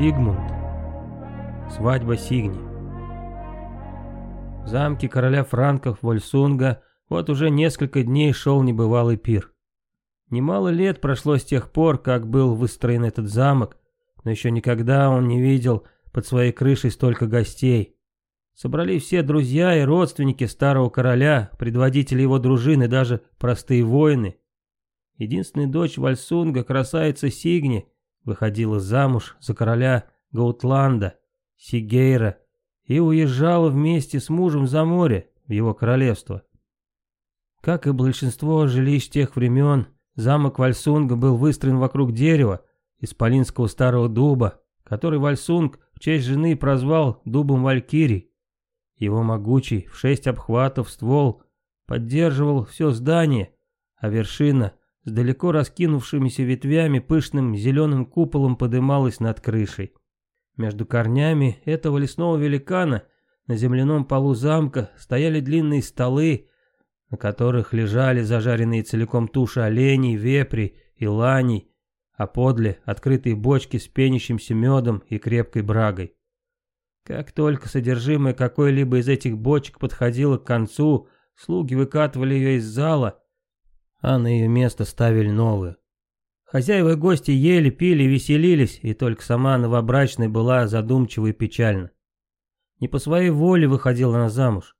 Сигмунд. Свадьба Сигни. В замке короля франков Вольсунга вот уже несколько дней шел небывалый пир. Немало лет прошло с тех пор, как был выстроен этот замок, но еще никогда он не видел под своей крышей столько гостей. Собрались все друзья и родственники старого короля, предводители его дружины, даже простые воины. Единственная дочь Вальсунга, красавица Сигни, выходила замуж за короля Гаутланда, Сигейра, и уезжала вместе с мужем за море в его королевство. Как и большинство жилищ тех времен, замок Вальсунга был выстроен вокруг дерева, исполинского старого дуба, который Вальсунг в честь жены прозвал дубом Валькирий. Его могучий, в шесть обхватов ствол поддерживал все здание, а вершина с далеко раскинувшимися ветвями пышным зеленым куполом подымалась над крышей. Между корнями этого лесного великана на земляном полу замка стояли длинные столы, на которых лежали зажаренные целиком туши оленей, вепрей и ланей, а подле открытые бочки с пенящимся медом и крепкой брагой. Как только содержимое какой-либо из этих бочек подходило к концу, слуги выкатывали ее из зала, а на ее место ставили новую. Хозяева и гости ели, пили, веселились, и только сама новобрачная была задумчива и печальна. Не по своей воле выходила она замуж.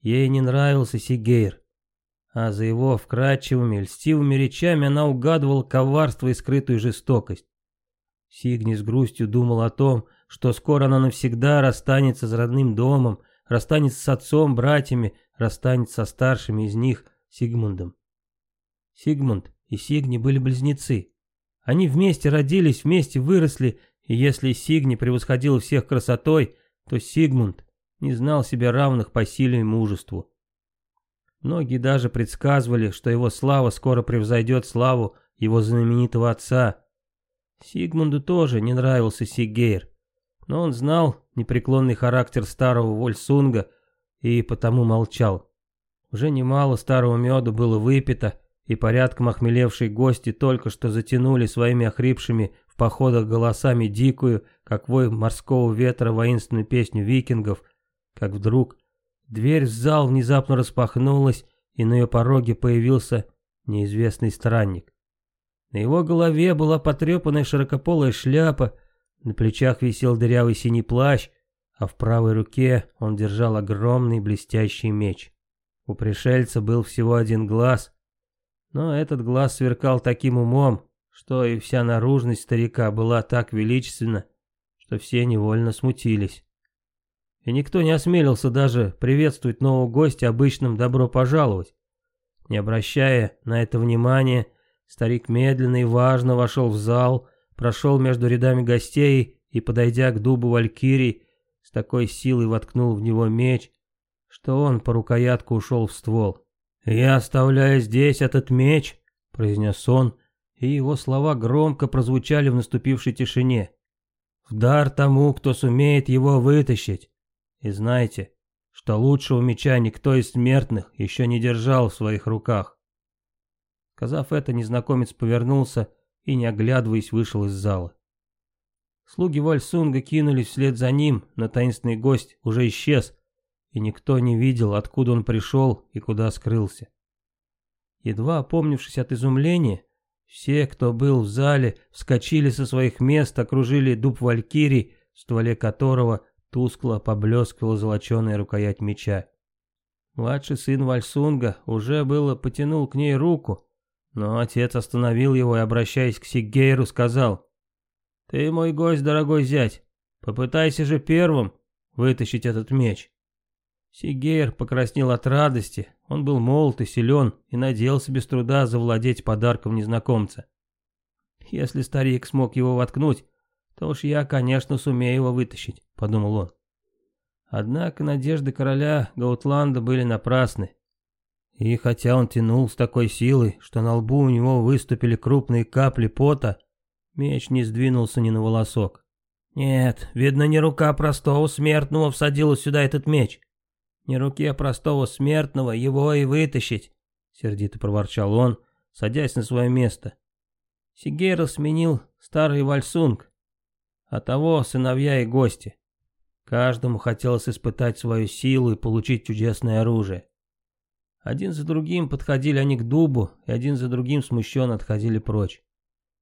Ей не нравился Сигейр, а за его вкрадчивыми, льстивыми речами она угадывала коварство и скрытую жестокость. Сигни с грустью думал о том, что скоро она навсегда расстанется с родным домом, расстанется с отцом, братьями, расстанется со старшими из них, Сигмундом. Сигмунд и Сигни были близнецы. Они вместе родились, вместе выросли, и если Сигни превосходил всех красотой, то Сигмунд не знал себя равных по силе и мужеству. Многие даже предсказывали, что его слава скоро превзойдет славу его знаменитого отца. Сигмунду тоже не нравился Сигейр, но он знал непреклонный характер старого Вольсунга и потому молчал. Уже немало старого меда было выпито, и порядком охмелевшие гости только что затянули своими охрипшими в походах голосами дикую, как вой морского ветра, воинственную песню викингов, как вдруг дверь в зал внезапно распахнулась, и на ее пороге появился неизвестный странник. На его голове была потрепанная широкополая шляпа, на плечах висел дырявый синий плащ, а в правой руке он держал огромный блестящий меч. У пришельца был всего один глаз, но этот глаз сверкал таким умом, что и вся наружность старика была так величественна, что все невольно смутились и никто не осмелился даже приветствовать нового гостя обычным «добро пожаловать». Не обращая на это внимания, старик медленно и важно вошел в зал, прошел между рядами гостей и, подойдя к дубу Валькирий, с такой силой воткнул в него меч, что он по рукоятку ушел в ствол. «Я оставляю здесь этот меч», — произнес он, и его слова громко прозвучали в наступившей тишине. «В дар тому, кто сумеет его вытащить. И знайте, что лучшего меча никто из смертных еще не держал в своих руках. Сказав это, незнакомец повернулся и, не оглядываясь, вышел из зала. Слуги Вальсунга кинулись вслед за ним, но таинственный гость уже исчез, и никто не видел, откуда он пришел и куда скрылся. Едва опомнившись от изумления, все, кто был в зале, вскочили со своих мест, окружили дуб Валькирий, в стволе которого Тускло поблескивала золоченая рукоять меча. Младший сын Вальсунга уже было потянул к ней руку, но отец остановил его и, обращаясь к Сигейру, сказал, «Ты мой гость, дорогой зять, попытайся же первым вытащить этот меч». Сигейр покраснел от радости, он был молод и силен и надеялся без труда завладеть подарком незнакомца. Если старик смог его воткнуть, то уж я, конечно, сумею его вытащить подумал он. Однако надежды короля Гаутланда были напрасны. И хотя он тянул с такой силой, что на лбу у него выступили крупные капли пота, меч не сдвинулся ни на волосок. Нет, видно, не рука простого смертного всадила сюда этот меч. Не руке простого смертного его и вытащить, сердито проворчал он, садясь на свое место. Сигейра сменил старый вальсунг, а того сыновья и гости. Каждому хотелось испытать свою силу и получить чудесное оружие. Один за другим подходили они к дубу, и один за другим смущенно отходили прочь.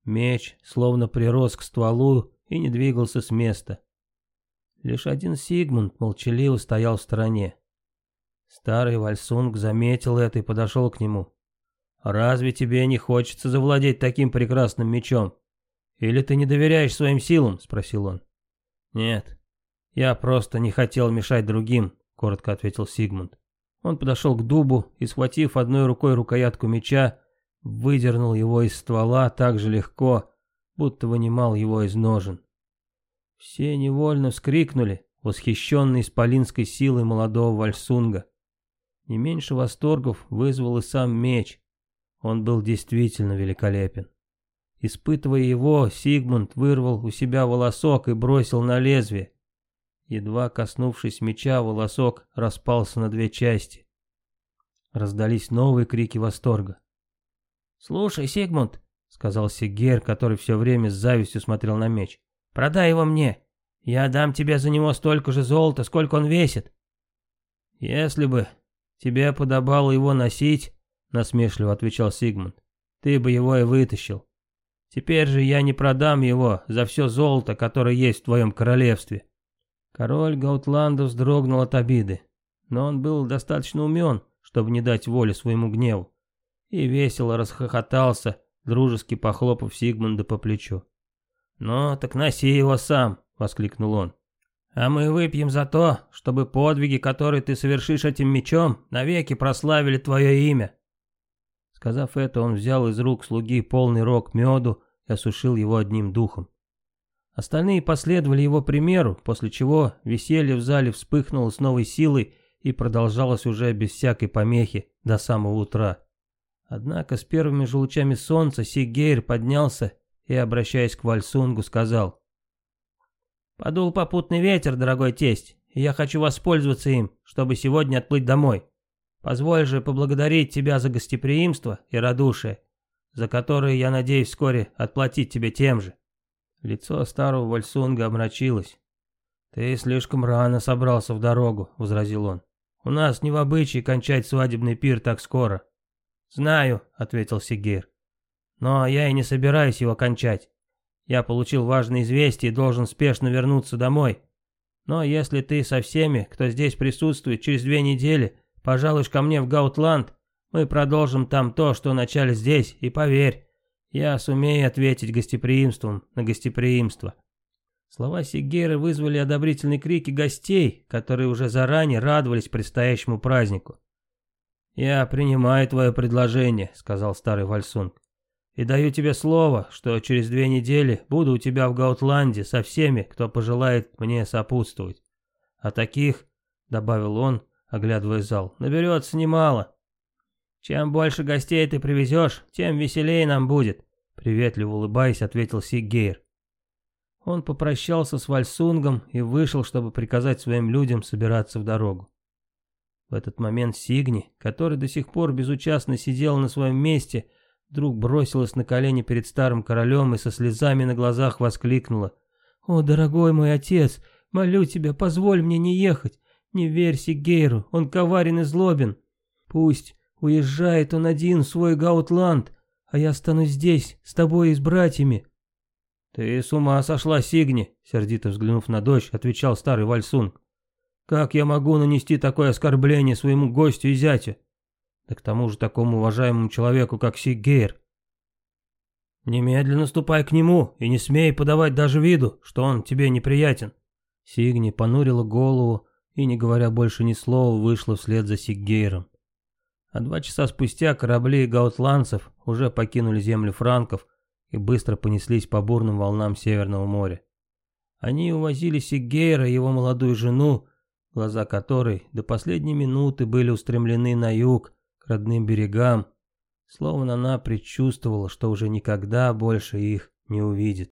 Меч словно прирос к стволу и не двигался с места. Лишь один Сигмунд молчаливо стоял в стороне. Старый Вальсунг заметил это и подошел к нему. «Разве тебе не хочется завладеть таким прекрасным мечом? Или ты не доверяешь своим силам?» — спросил он. «Нет, я просто не хотел мешать другим», — коротко ответил Сигмунд. Он подошел к дубу и, схватив одной рукой рукоятку меча, выдернул его из ствола так же легко, будто вынимал его из ножен. Все невольно вскрикнули, восхищенные исполинской силой молодого Вальсунга. Не меньше восторгов вызвал и сам меч. Он был действительно великолепен. Испытывая его, Сигмунд вырвал у себя волосок и бросил на лезвие. Едва коснувшись меча, волосок распался на две части. Раздались новые крики восторга. «Слушай, Сигмунд», — сказал Сигер, который все время с завистью смотрел на меч, — «продай его мне. Я дам тебе за него столько же золота, сколько он весит». «Если бы тебе подобало его носить», — насмешливо отвечал Сигмунд, — «ты бы его и вытащил. Теперь же я не продам его за все золото, которое есть в твоем королевстве». Король Гаутланда вздрогнул от обиды, но он был достаточно умен, чтобы не дать волю своему гневу и весело расхохотался, дружески похлопав Сигмунда по плечу. «Ну, так носи его сам!» — воскликнул он. «А мы выпьем за то, чтобы подвиги, которые ты совершишь этим мечом, навеки прославили твое имя!» Сказав это, он взял из рук слуги полный рог меду и осушил его одним духом. Остальные последовали его примеру, после чего веселье в зале вспыхнуло с новой силой и продолжалось уже без всякой помехи до самого утра. Однако с первыми же лучами солнца Сигейр поднялся и, обращаясь к Вальсунгу, сказал. «Подул попутный ветер, дорогой тесть, и я хочу воспользоваться им, чтобы сегодня отплыть домой. Позволь же поблагодарить тебя за гостеприимство и радушие, за которое я надеюсь вскоре отплатить тебе тем же». Лицо старого Вальсунга омрачилось. «Ты слишком рано собрался в дорогу», — возразил он. «У нас не в обычае кончать свадебный пир так скоро». «Знаю», — ответил Сигир. «Но я и не собираюсь его кончать. Я получил важное известие и должен спешно вернуться домой. Но если ты со всеми, кто здесь присутствует, через две недели пожалуешь ко мне в Гаутланд, мы продолжим там то, что начали здесь, и поверь, я сумею ответить гостеприимством на гостеприимство». Слова Сигейра вызвали одобрительные крики гостей, которые уже заранее радовались предстоящему празднику. «Я принимаю твое предложение», — сказал старый Вальсунг. «И даю тебе слово, что через две недели буду у тебя в Гаутланде со всеми, кто пожелает мне сопутствовать. А таких, — добавил он, оглядывая зал, — наберется немало. Чем больше гостей ты привезешь, тем веселее нам будет», — приветливо улыбаясь, ответил Сиггейр. Он попрощался с Вальсунгом и вышел, чтобы приказать своим людям собираться в дорогу. В этот момент Сигни, который до сих пор безучастно сидел на своем месте, вдруг бросилась на колени перед старым королем и со слезами на глазах воскликнула. «О, дорогой мой отец, молю тебя, позволь мне не ехать. Не верь Сигейру, он коварен и злобен. Пусть уезжает он один в свой Гаутланд, а я останусь здесь, с тобой и с братьями». «Ты с ума сошла, Сигни!» — сердито взглянув на дочь, отвечал старый Вальсунг. Как я могу нанести такое оскорбление своему гостю и зятю? Да к тому же такому уважаемому человеку, как Сигейр. Немедленно ступай к нему и не смей подавать даже виду, что он тебе неприятен. Сигни понурила голову и, не говоря больше ни слова, вышла вслед за Сиггейром. А два часа спустя корабли гаутландцев уже покинули земли франков и быстро понеслись по бурным волнам Северного моря. Они увозили Сиггейра и его молодую жену, глаза которой до последней минуты были устремлены на юг, родным берегам, словно она предчувствовала, что уже никогда больше их не увидит.